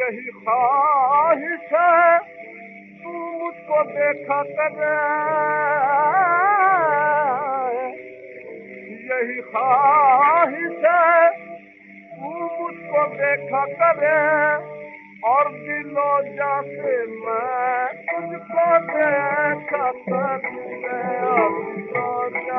यही ख्वाहिश है तू मुझको देखा करे यही ख्वाहिश है तू मुझको देखा करे और दिलो जाते मैं तुझको देखा करूँ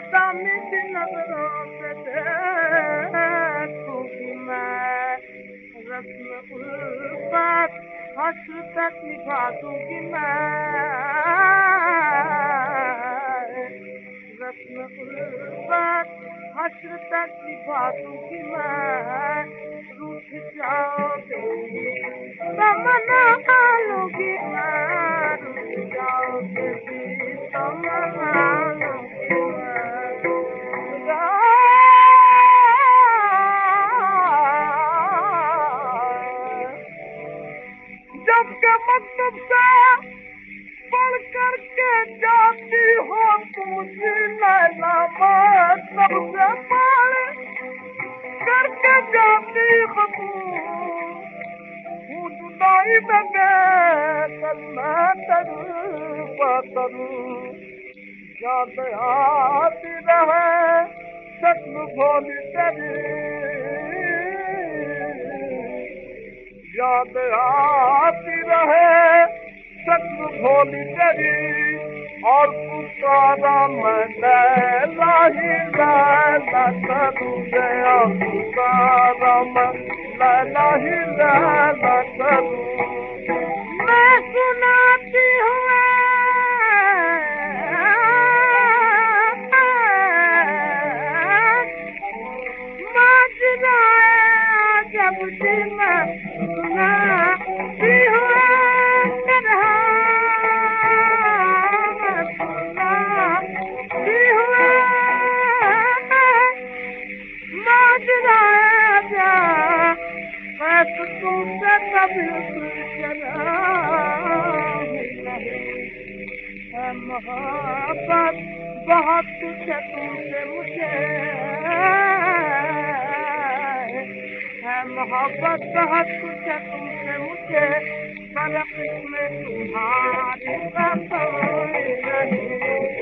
बस सदा मेरी नजरों से देखूं कि मैं रस्म उल्फत हश्र तक निभा दूंगी मैं रस्म उल्फत हश्र तक निभा दूंगी मैं रूठ जाओगे तमन्ना के मतलब से पढ़ करके जाती हो तुझे लैला मैं सबसे पढ़ करके जाती हो तू जुदाई में कल मैं करूँ करूँ याद आती रहे शक्ल भोली तेरी याद आती रहे। शक्ल भोली तेरी और पुकारा मैं लैला ही लैला करूँ गया पुकारा मैं लैला ही मैं सुनाती हूँ तरह नहीं